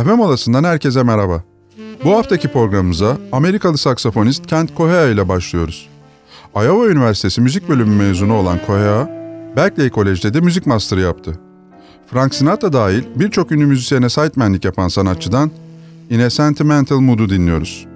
Kahve molasından herkese merhaba. Bu haftaki programımıza Amerikalı saksafonist Kent Kohea ile başlıyoruz. Iowa Üniversitesi Müzik Bölümü mezunu olan Kohea, Berkeley Kolej'de de müzik master'ı yaptı. Frank Sinatra dahil birçok ünlü müzisyene sidemenlik yapan sanatçıdan In a Sentimental Mood'u dinliyoruz.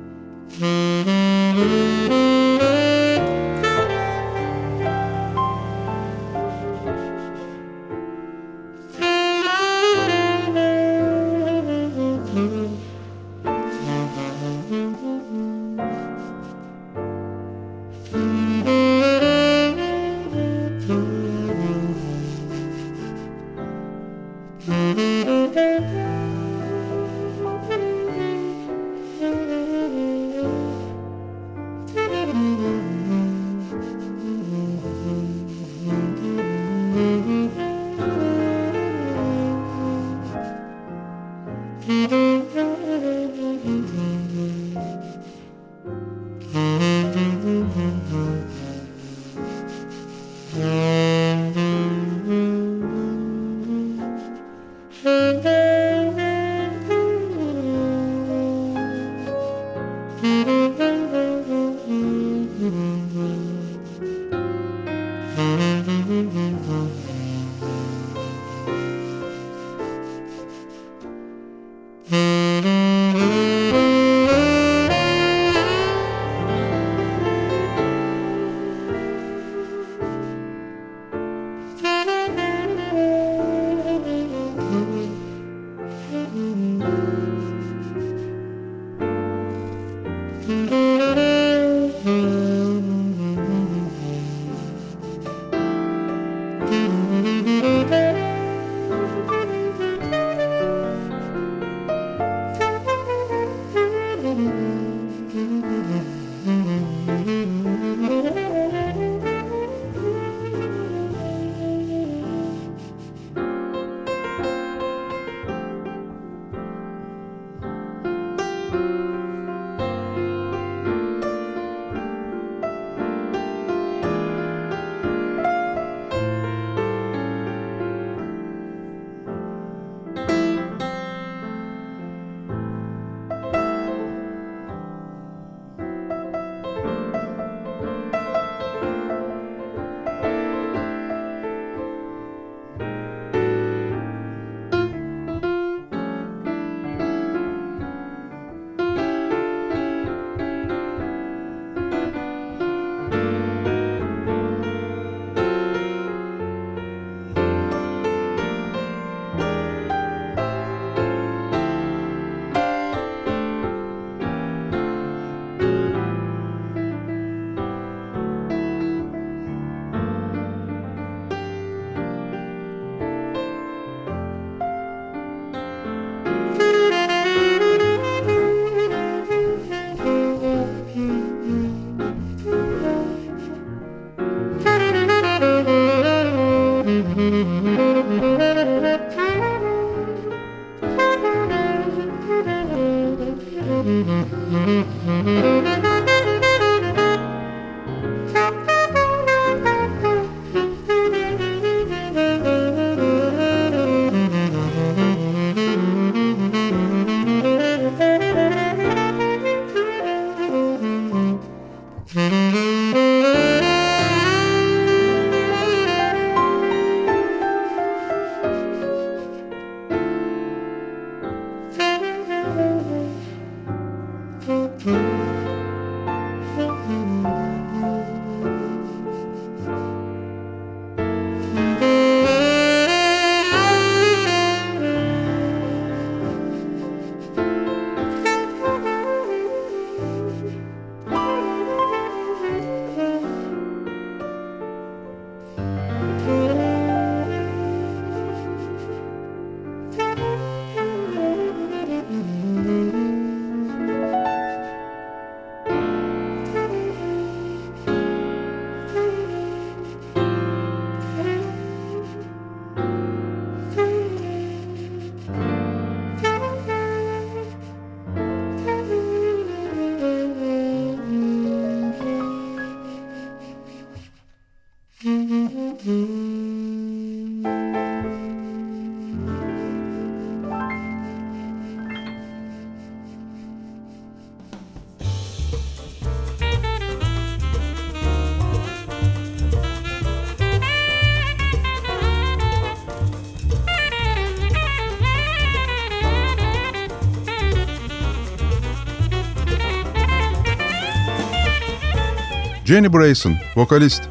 Jenny Brayson, vokalist.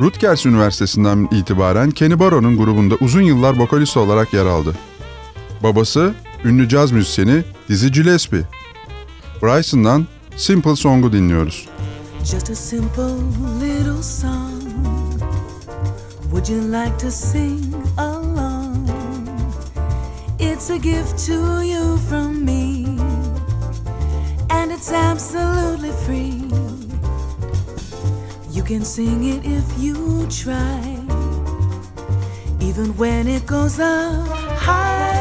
Rutgers Üniversitesi'nden itibaren Kenny Barron'un grubunda uzun yıllar vokalist olarak yer aldı. Babası, ünlü caz müzisyeni Dizzy Gillespie. Bryson'dan Simple Song'u dinliyoruz. Just a simple little song. Would you like to sing along? It's a gift to you from me, and it's absolutely free. You can sing it if you try, even when it goes up high.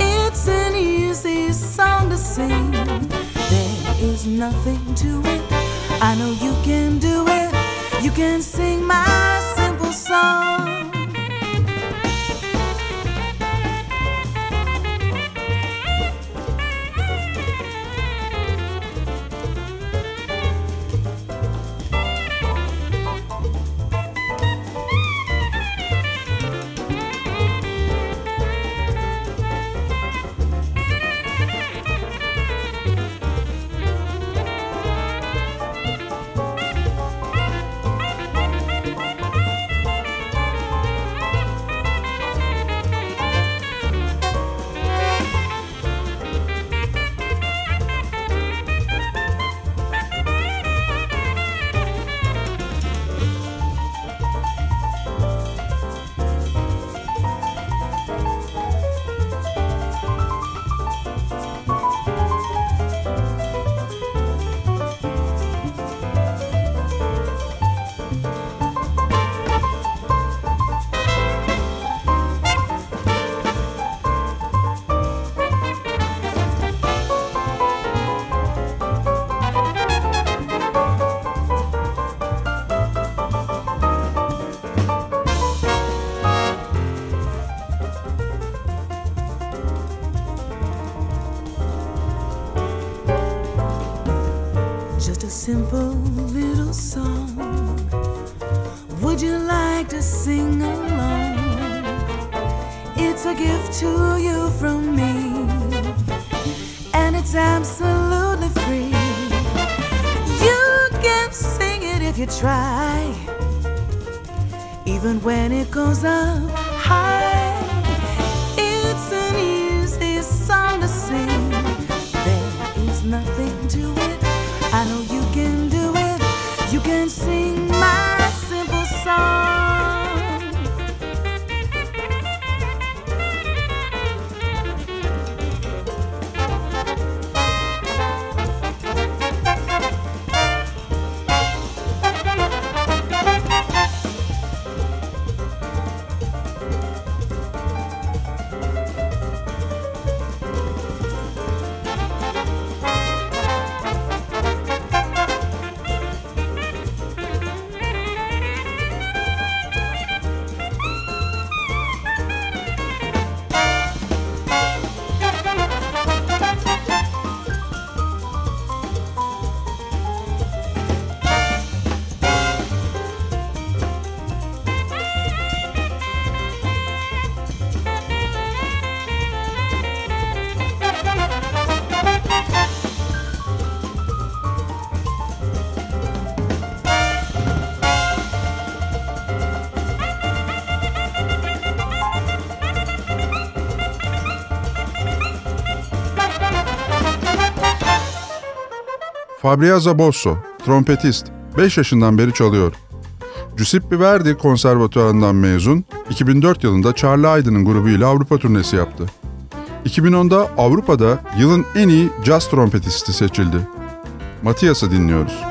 It's an easy song to sing. There is nothing to it. I know you can do it. You can sing my simple song. Even when it goes up Fabriazza Bosso, trompetist, 5 yaşından beri çalıyor. Giuseppe Verdi konservatuarından mezun, 2004 yılında Charlie Aydın'ın grubuyla Avrupa turnesi yaptı. 2010'da Avrupa'da yılın en iyi caz trompetisti seçildi. Matias'ı dinliyoruz.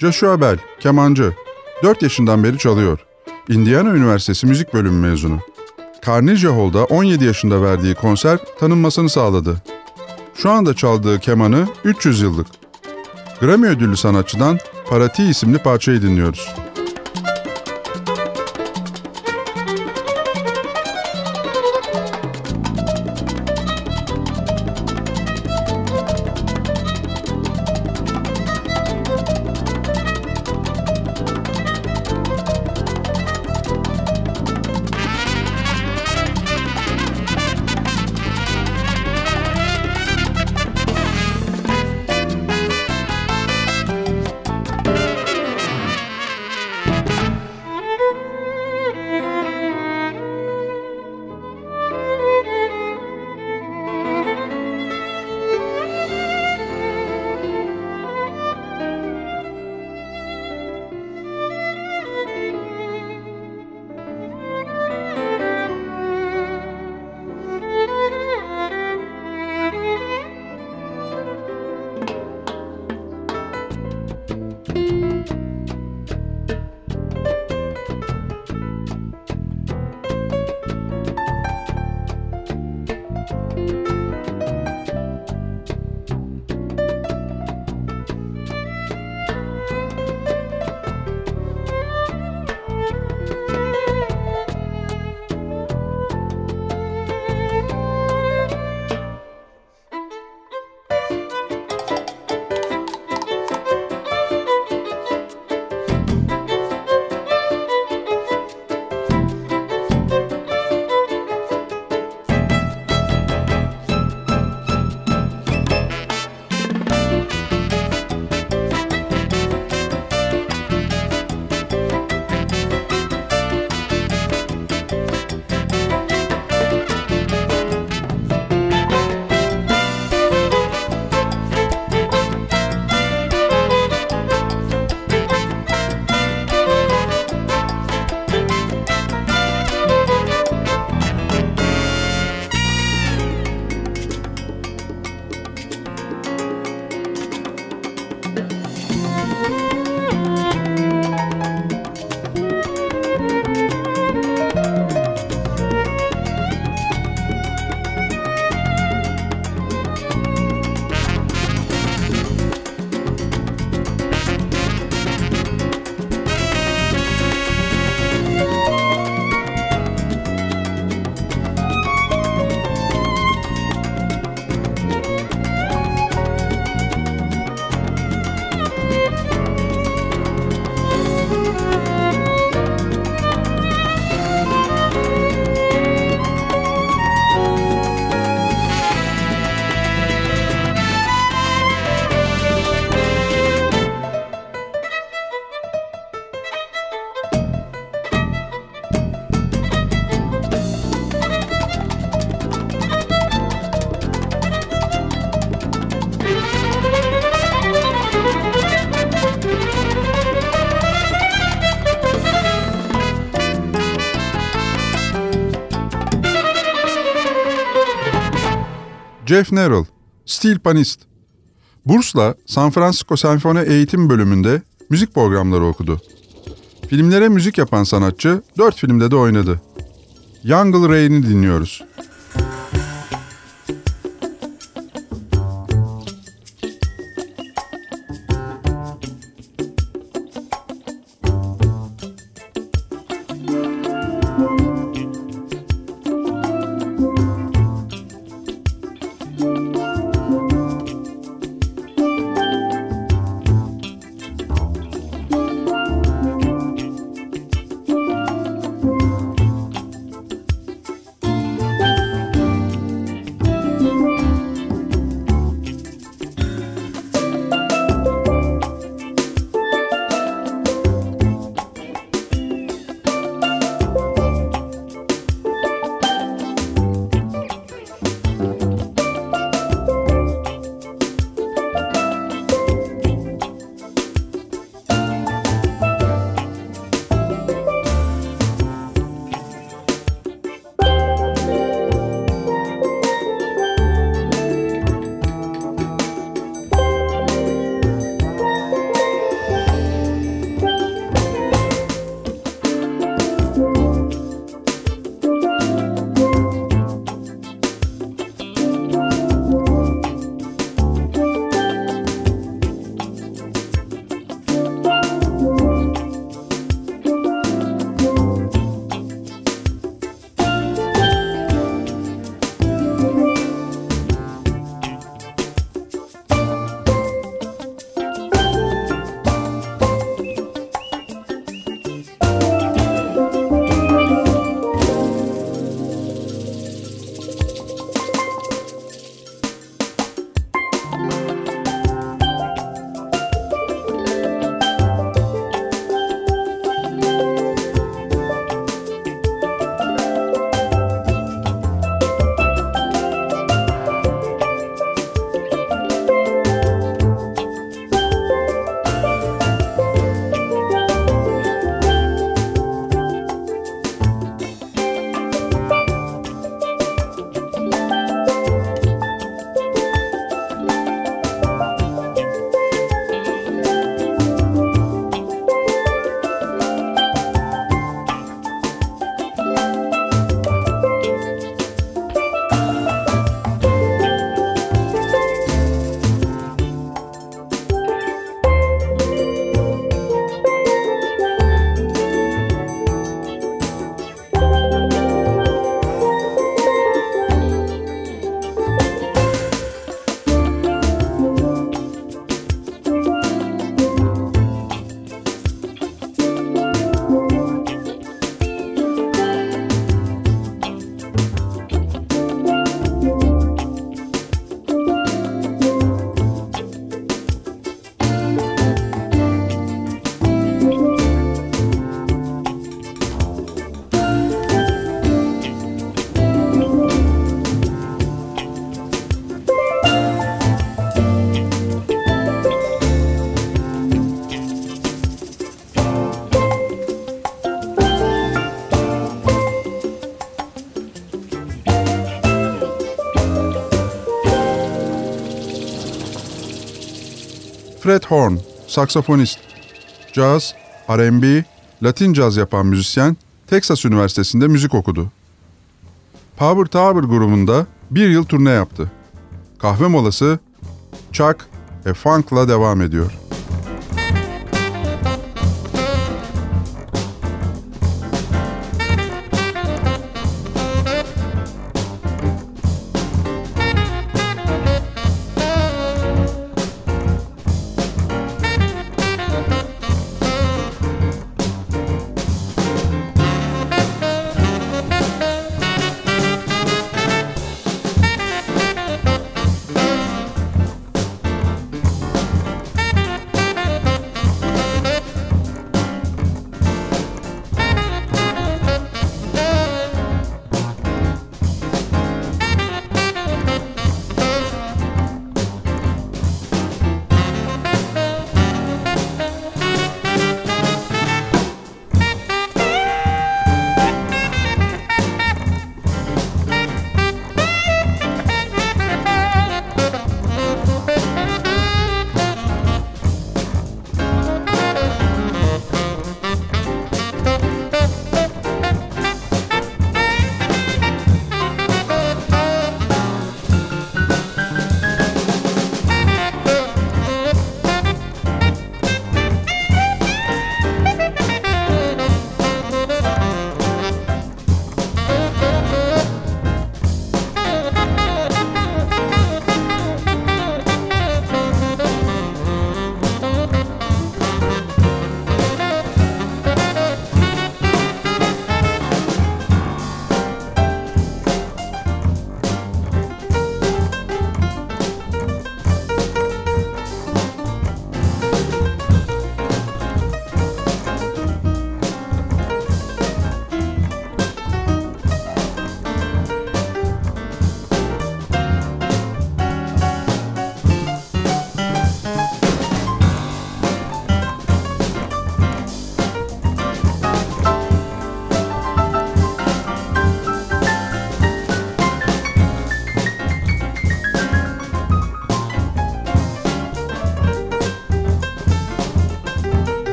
Joshua Bell, kemancı. 4 yaşından beri çalıyor. Indiana Üniversitesi Müzik Bölümü mezunu. Carnegie Hall'da 17 yaşında verdiği konser tanınmasını sağladı. Şu anda çaldığı kemanı 300 yıllık. Grammy ödüllü sanatçıdan Parati isimli parçayı dinliyoruz. Jeff Nerrell, Steel Panist. Burs'la San Francisco Senfoni Eğitim Bölümünde müzik programları okudu. Filmlere müzik yapan sanatçı dört filmde de oynadı. Jungle Rain'i dinliyoruz. Fred Horn, saksafonist. Caz, R&B, Latin caz yapan müzisyen Texas Üniversitesi'nde müzik okudu. Power Tower grubunda bir yıl turne yaptı. Kahve molası Chuck e Funk'la devam ediyor.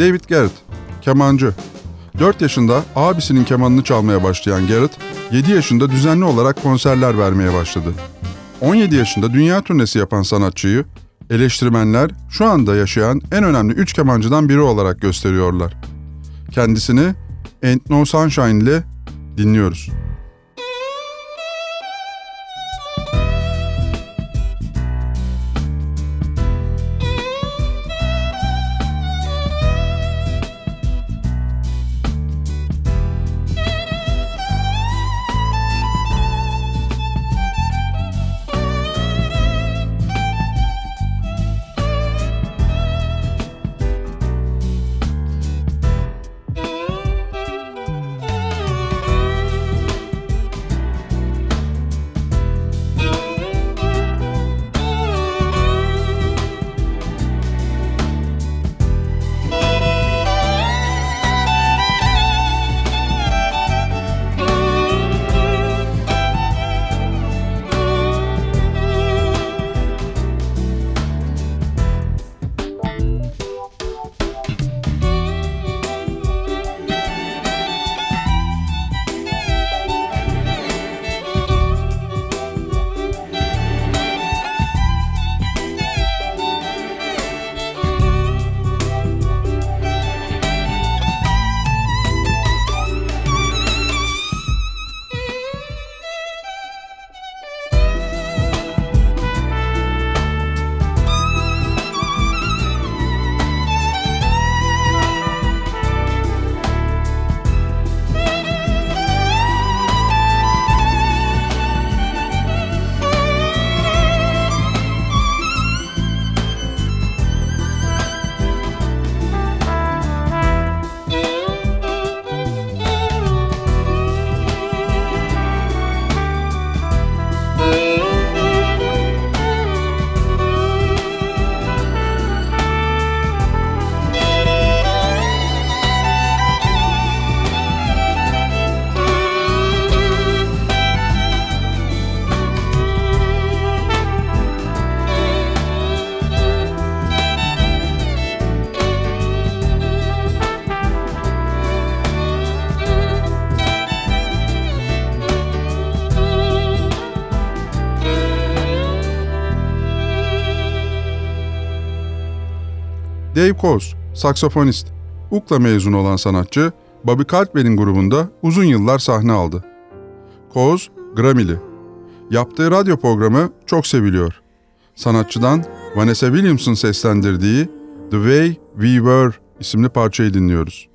David Garrett, kemancı. 4 yaşında abisinin kemanını çalmaya başlayan Garrett, 7 yaşında düzenli olarak konserler vermeye başladı. 17 yaşında dünya turnesi yapan sanatçıyı eleştirmenler şu anda yaşayan en önemli 3 kemancıdan biri olarak gösteriyorlar. Kendisini Ain't No Sunshine ile dinliyoruz. Dave Coase, saksafonist, UKLA mezunu olan sanatçı, Bobby Caldwell'in grubunda uzun yıllar sahne aldı. Coase, Grammy'li. Yaptığı radyo programı çok seviliyor. Sanatçıdan Vanessa Williams'ın seslendirdiği The Way We Were isimli parçayı dinliyoruz.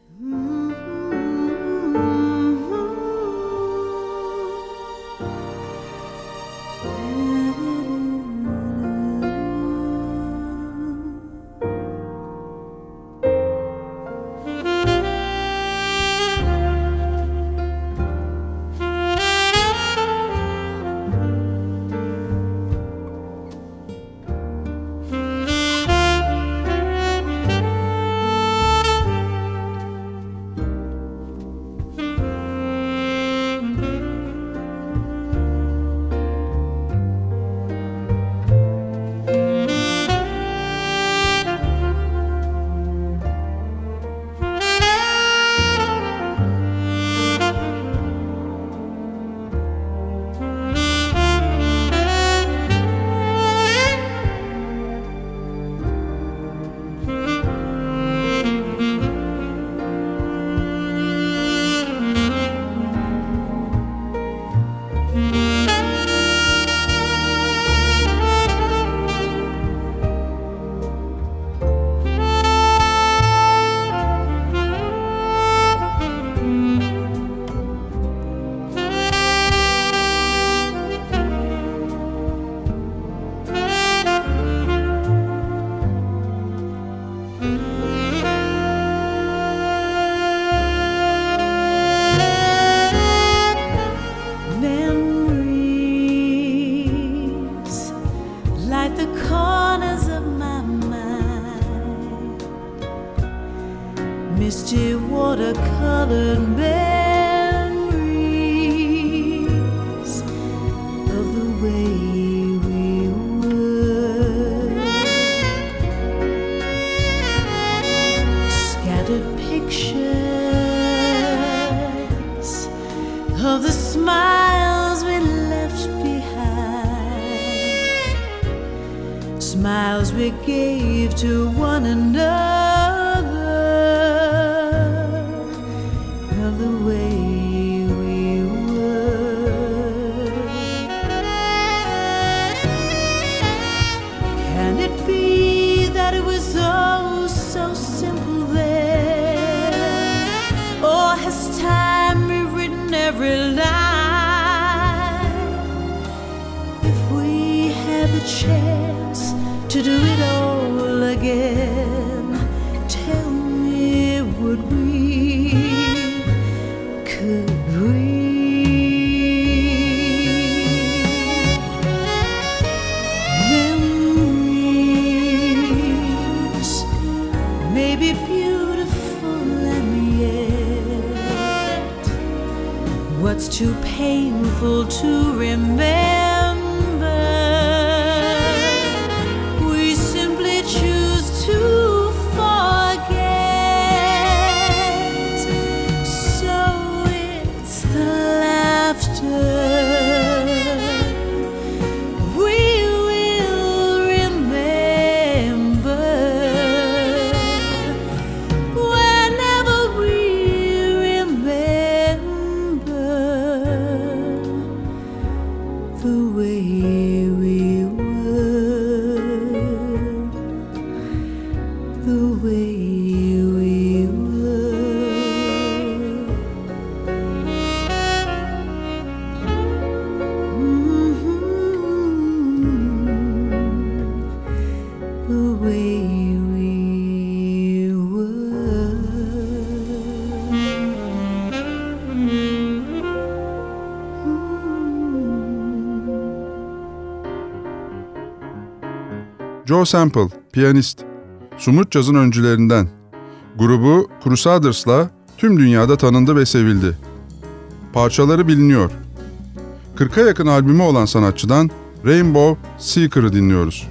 Joe Sample, piyanist, Sumut Caz'ın öncülerinden. Grubu Crusaders'la tüm dünyada tanındı ve sevildi. Parçaları biliniyor. 40'a yakın albümü olan sanatçıdan Rainbow Seeker'ı dinliyoruz.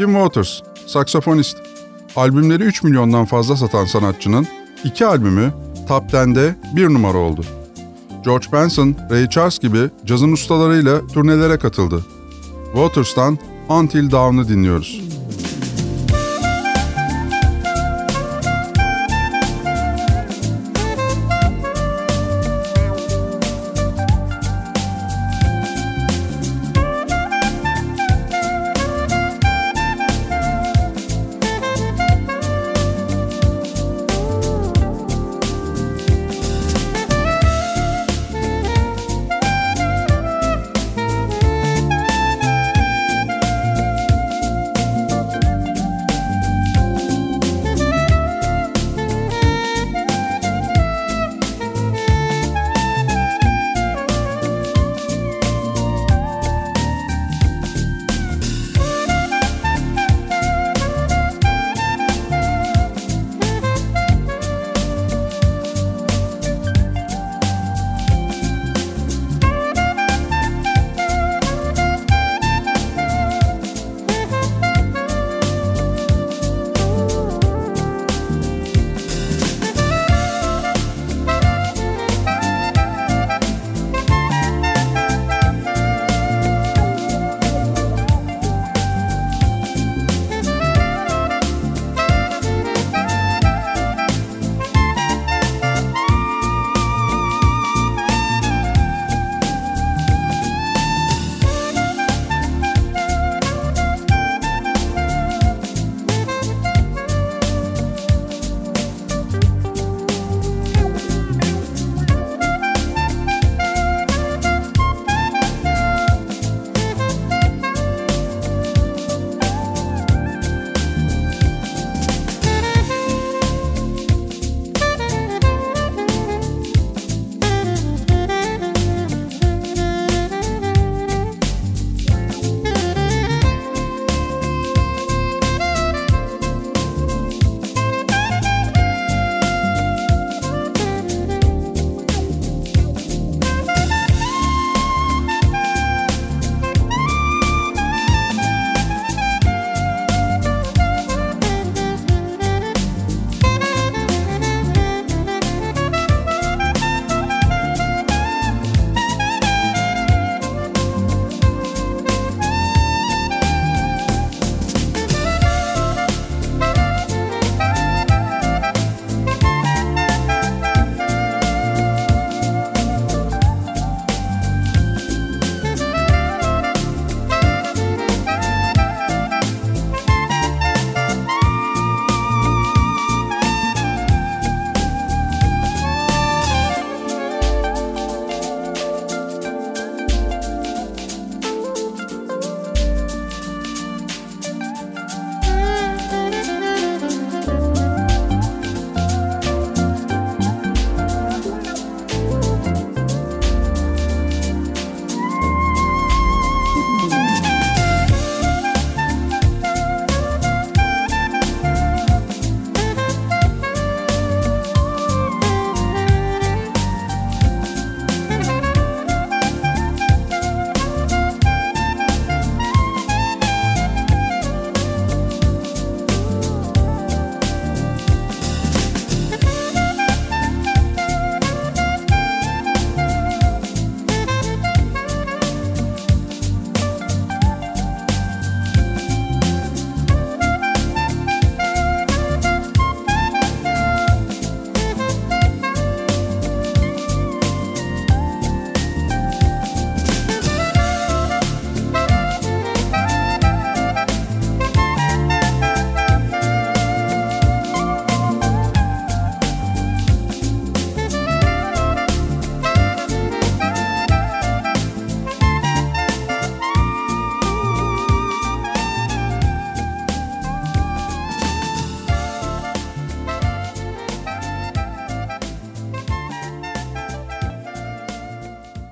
Kim Waters, saksafonist. Albümleri 3 milyondan fazla satan sanatçının iki albümü Top 10'de bir numara oldu. George Benson, Ray Charles gibi cazın ustalarıyla turnelere katıldı. Waters'tan Until Dawn'ı dinliyoruz.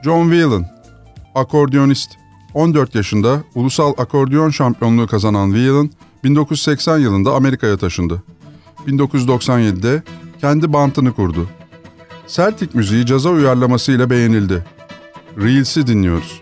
John Whelan, akordeonist. 14 yaşında ulusal akordeon şampiyonluğu kazanan Whelan, 1980 yılında Amerika'ya taşındı. 1997'de kendi bantını kurdu. Celtic müziği caza uyarlamasıyla beğenildi. Reels'i dinliyoruz.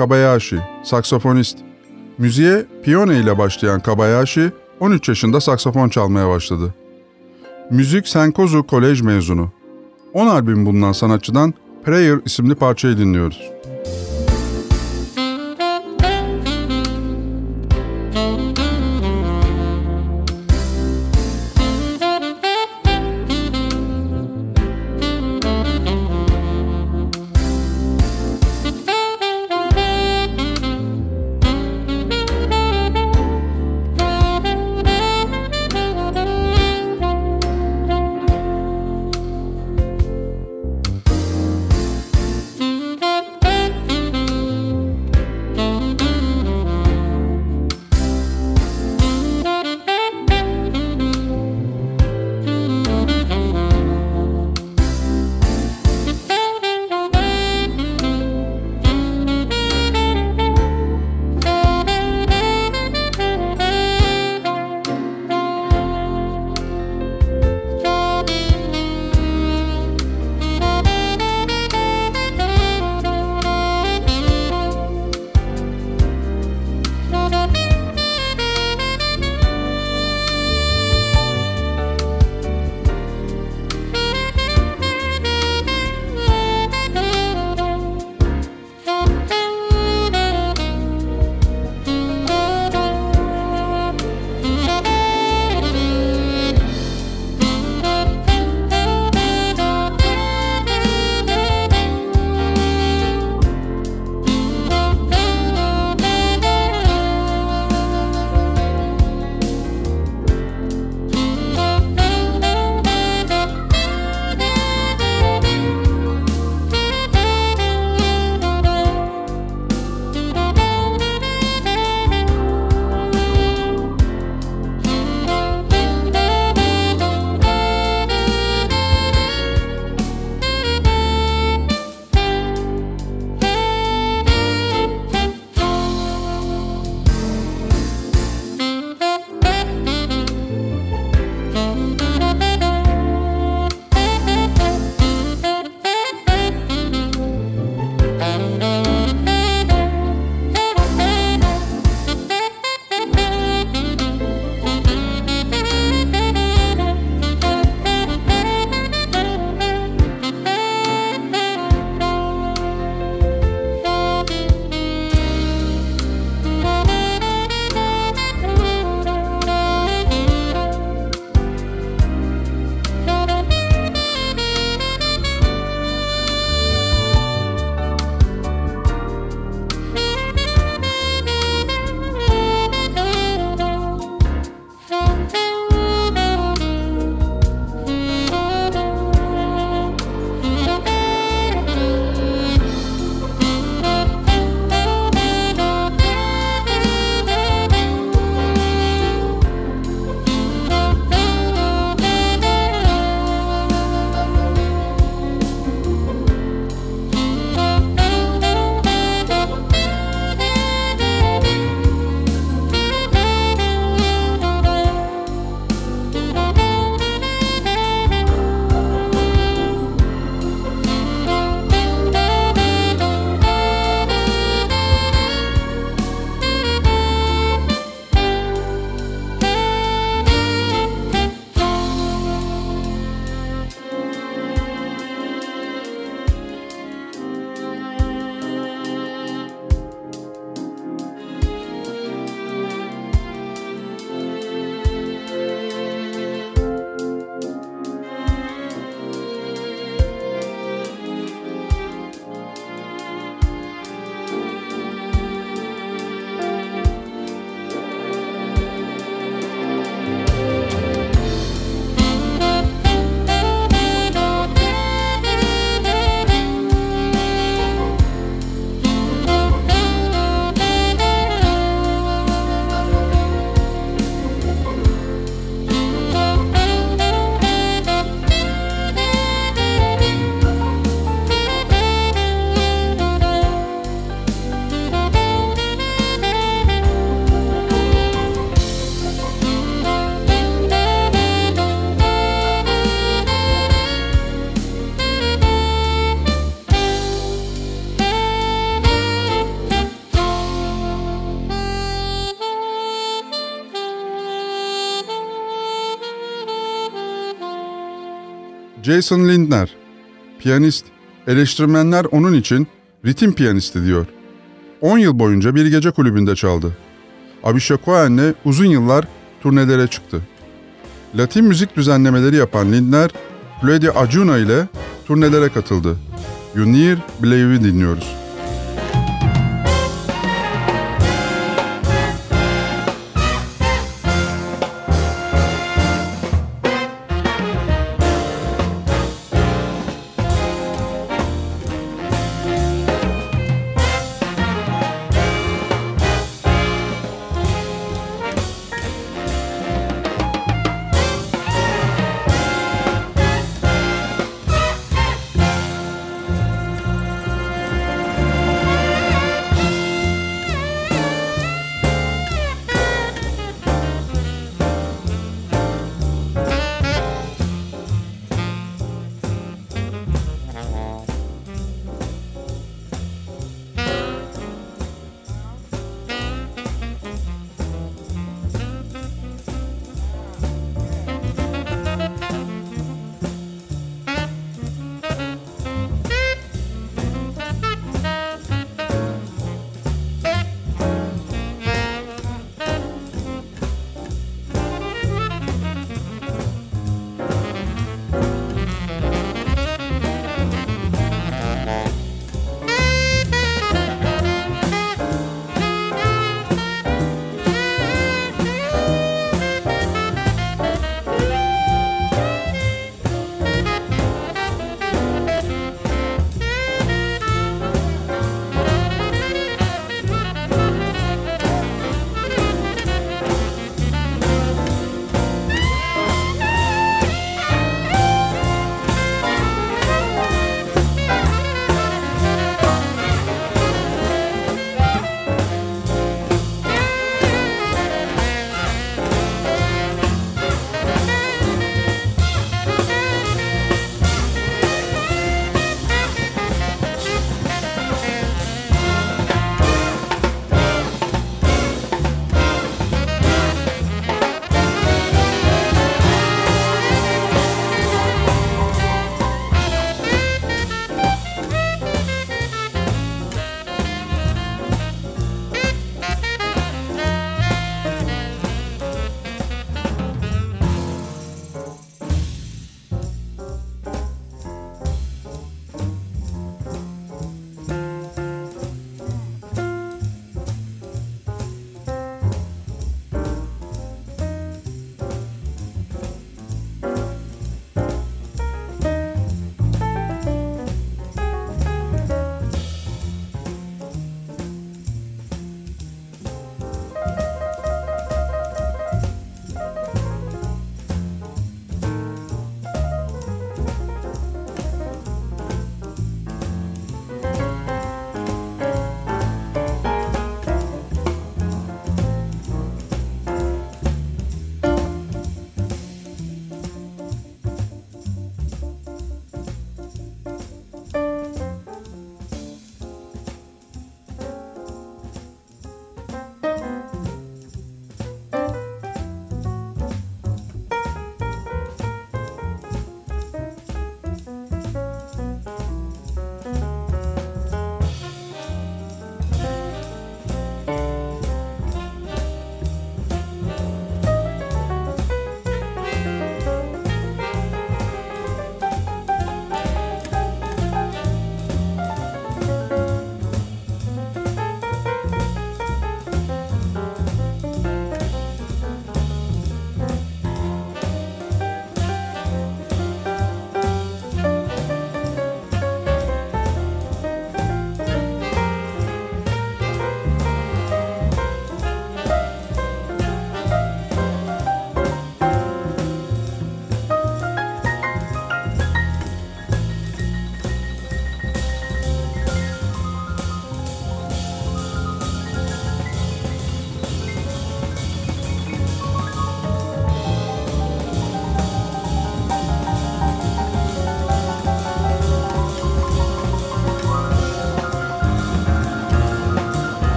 Kabayashi, saksafonist. Müziğe piyano ile başlayan Kabayashi, 13 yaşında saksafon çalmaya başladı. Müzik Senkozu Kolej mezunu. 10 albüm bulunan sanatçıdan Prayer isimli parçayı dinliyoruz. Jason Lindner, piyanist, eleştirmenler onun için ritim piyanisti diyor. 10 yıl boyunca bir gece kulübünde çaldı. Abisha Cohen'le uzun yıllar turnelere çıktı. Latin müzik düzenlemeleri yapan Lindner, Claudia Acuna ile turnelere katıldı. You Near dinliyoruz.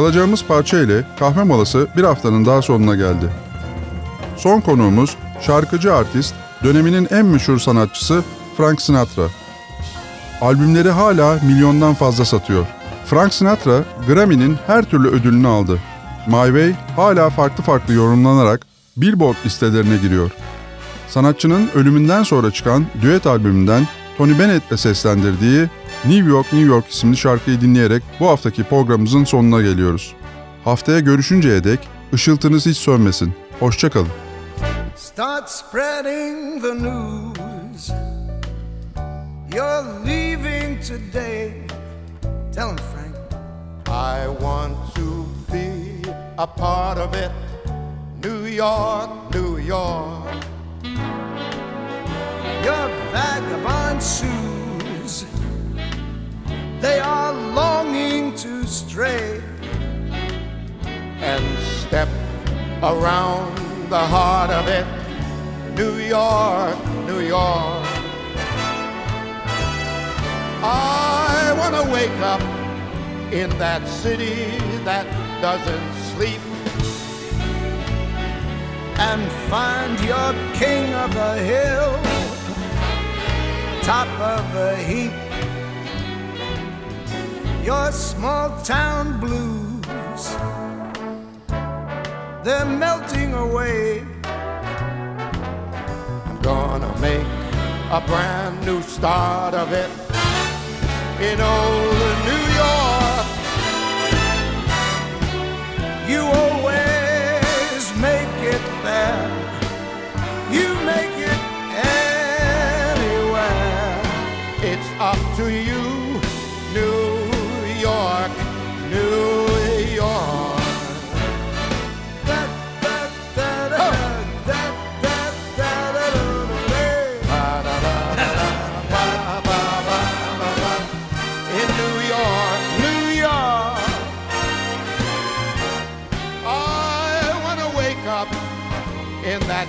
Çalacağımız parça ile kahve molası bir haftanın daha sonuna geldi. Son konuğumuz şarkıcı artist, döneminin en meşhur sanatçısı Frank Sinatra. Albümleri hala milyondan fazla satıyor. Frank Sinatra, Grammy'nin her türlü ödülünü aldı. My Way hala farklı farklı yorumlanarak Billboard listelerine giriyor. Sanatçının ölümünden sonra çıkan düet albümünden Tony Bennett'le seslendirdiği New York New York isimli şarkıyı dinleyerek bu haftaki programımızın sonuna geliyoruz. Haftaya görüşünceye dek ışıltınız hiç sönmesin. Hoşçakalın. Start spreading the news. You're leaving today. Tell him, Frank. I want to be a part of it. New York, New York. Your vagabond shoes. They are longing to stray. and step around the heart of it. New York, New York. I want to wake up in that city that doesn't sleep. and find your king of the hill, top of the heap. Your small town blues, they're melting away. I'm gonna make a brand new start of it in old New York. You always make it there.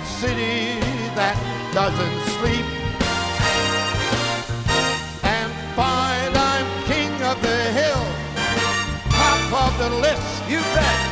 City that doesn't sleep and find I'm king of the hill, top of the list. You bet.